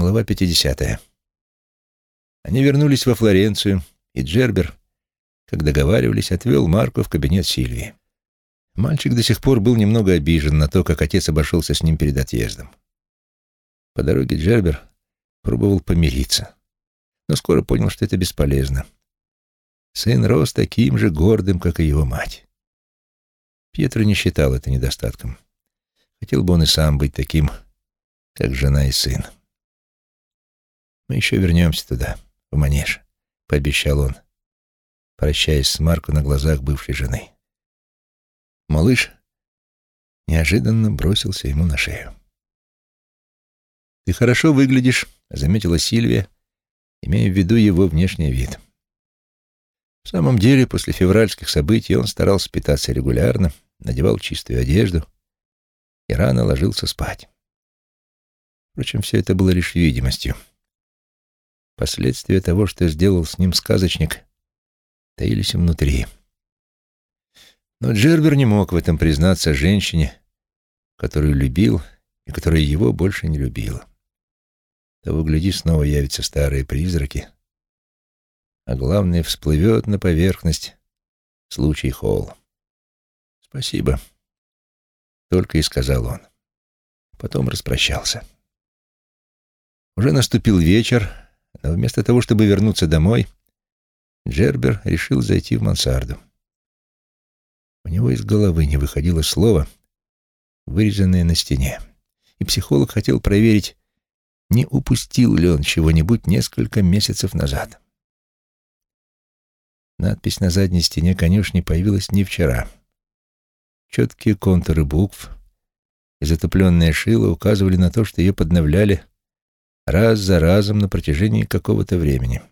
Глава 50. Они вернулись во Флоренцию, и Джербер, как договаривались, отвел Марко в кабинет Сильвии. Мальчик до сих пор был немного обижен на то, как отец обошелся с ним перед отъездом. По дороге Джербер пробовал помириться, но скоро понял, что это бесполезно. Сын рос таким же гордым, как и его мать. Пьетро не считал это недостатком. Хотел бы он и сам быть таким, как жена и сын. «Мы еще вернемся туда, в Манеж», — пообещал он, прощаясь с Марко на глазах бывшей жены. Малыш неожиданно бросился ему на шею. «Ты хорошо выглядишь», — заметила Сильвия, имея в виду его внешний вид. В самом деле, после февральских событий он старался питаться регулярно, надевал чистую одежду и рано ложился спать. Впрочем, все это было лишь видимостью. Последствия того, что сделал с ним сказочник, таились внутри. Но Джербер не мог в этом признаться женщине, которую любил и которая его больше не любила. Того, гляди, снова явятся старые призраки, а главное, всплывет на поверхность случай Холл. «Спасибо», — только и сказал он. Потом распрощался. Уже наступил вечер, но вместо того, чтобы вернуться домой, Джербер решил зайти в мансарду. У него из головы не выходило слово, вырезанное на стене. И психолог хотел проверить, не упустил ли он чего-нибудь несколько месяцев назад. Надпись на задней стене конюшни появилась не вчера. Четкие контуры букв и затупленная шила указывали на то, что ее подновляли раз за разом на протяжении какого-то времени.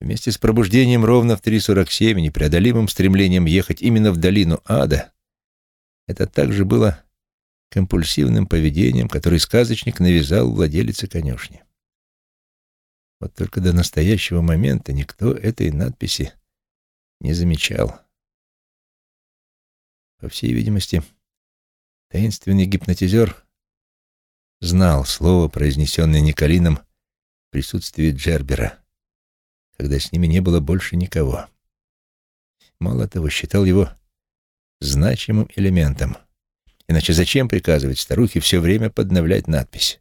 Вместе с пробуждением ровно в 3.47 и непреодолимым стремлением ехать именно в долину ада, это также было компульсивным поведением, которое сказочник навязал владелице конюшни. Вот только до настоящего момента никто этой надписи не замечал. По всей видимости, таинственный гипнотизер знал слово, произнесенное Николином в присутствии Джербера когда с ними не было больше никого. Мало того, считал его значимым элементом. Иначе зачем приказывать старухе все время подновлять надпись?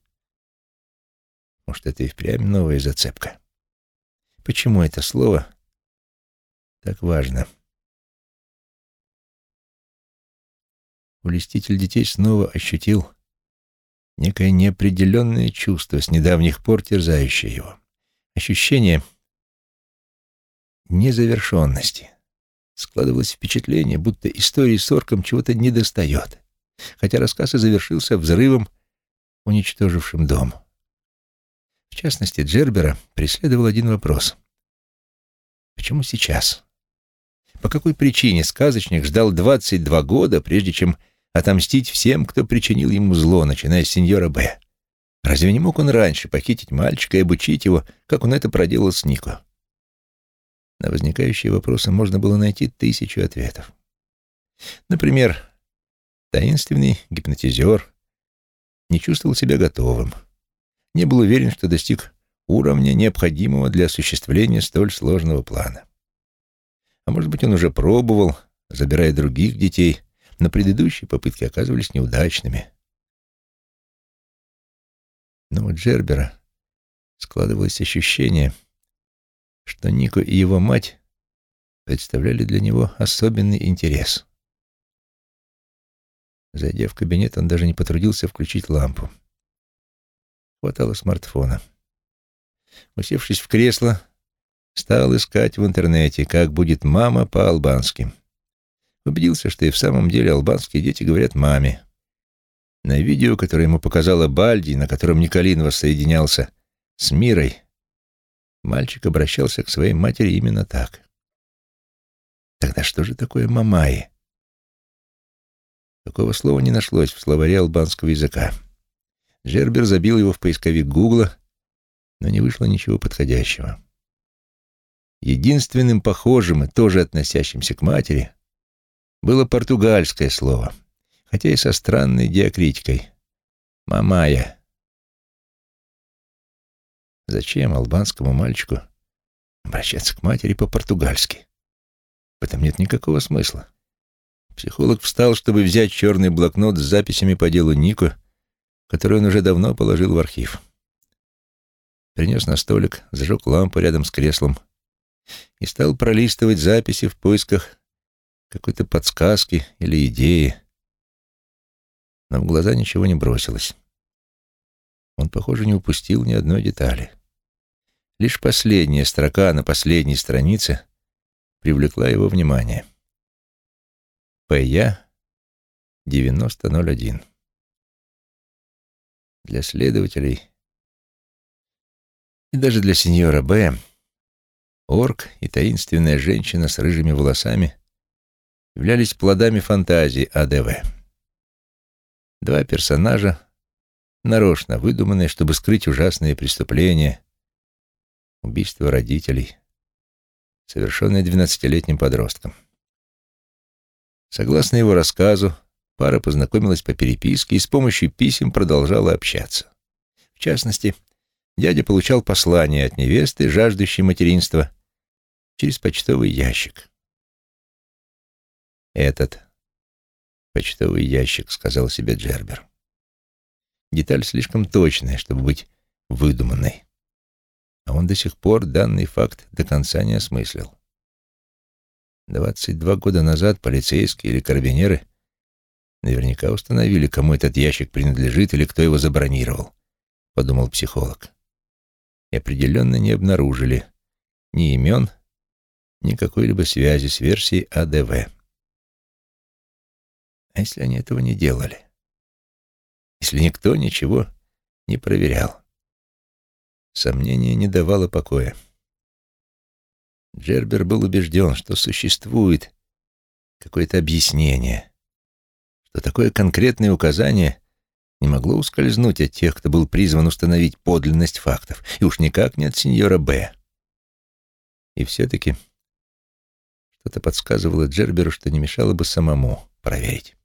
Может, это и впрямь новая зацепка? Почему это слово так важно? Улеститель детей снова ощутил некое неопределенное чувство, с недавних пор терзающее его. Ощущение — незавершенности. Складывалось впечатление, будто истории с орком чего-то недостает, хотя рассказ и завершился взрывом, уничтожившим дом. В частности, Джербера преследовал один вопрос. Почему сейчас? По какой причине сказочник ждал 22 года, прежде чем отомстить всем, кто причинил ему зло, начиная с сеньора Б? Разве не мог он раньше похитить мальчика и обучить его, как он это проделал с Нико? На возникающие вопросы можно было найти тысячу ответов. Например, таинственный гипнотизер не чувствовал себя готовым, не был уверен, что достиг уровня, необходимого для осуществления столь сложного плана. А может быть, он уже пробовал, забирая других детей, но предыдущие попытки оказывались неудачными. Но у Джербера складывалось ощущение, что Нико и его мать представляли для него особенный интерес. Зайдя в кабинет, он даже не потрудился включить лампу. Хватало смартфона. Усевшись в кресло, стал искать в интернете, как будет мама по-албански. Убедился, что и в самом деле албанские дети говорят «маме». На видео, которое ему показала Бальди, на котором Николин воссоединялся с Мирой, Мальчик обращался к своей матери именно так. Тогда что же такое мамаи? Такого слова не нашлось в словаре албанского языка. Джербер забил его в поисковик Гугла, но не вышло ничего подходящего. Единственным похожим и тоже относящимся к матери было португальское слово, хотя и со странной диакритикой — «мамая». Зачем албанскому мальчику обращаться к матери по-португальски? В этом нет никакого смысла. Психолог встал, чтобы взять черный блокнот с записями по делу Нико, который он уже давно положил в архив. Принес на столик, зажег лампу рядом с креслом и стал пролистывать записи в поисках какой-то подсказки или идеи. Но в глаза ничего не бросилось. Он, похоже, не упустил ни одной детали. Лишь последняя строка на последней странице привлекла его внимание. ПЯ 9001. Для следователей и даже для сеньора Б. Орк и таинственная женщина с рыжими волосами являлись плодами фантазии АДВ. Два персонажа, нарочно выдуманные, чтобы скрыть ужасные преступления, убийство родителей, совершенное двенадцатилетним подростком. Согласно его рассказу, пара познакомилась по переписке и с помощью писем продолжала общаться. В частности, дядя получал послание от невесты, жаждущей материнства, через почтовый ящик. «Этот почтовый ящик», — сказал себе Джербер. Деталь слишком точная, чтобы быть выдуманной. А он до сих пор данный факт до конца не осмыслил. Двадцать два года назад полицейские или карабинеры наверняка установили, кому этот ящик принадлежит или кто его забронировал, — подумал психолог. И определенно не обнаружили ни имен, ни какой-либо связи с версией АДВ. Если они этого не делали? Если никто ничего не проверял? Сомнение не давало покоя. Джербер был убежден, что существует какое-то объяснение, что такое конкретное указание не могло ускользнуть от тех, кто был призван установить подлинность фактов, и уж никак не от сеньора Б. И все-таки что-то подсказывало Джерберу, что не мешало бы самому проверить.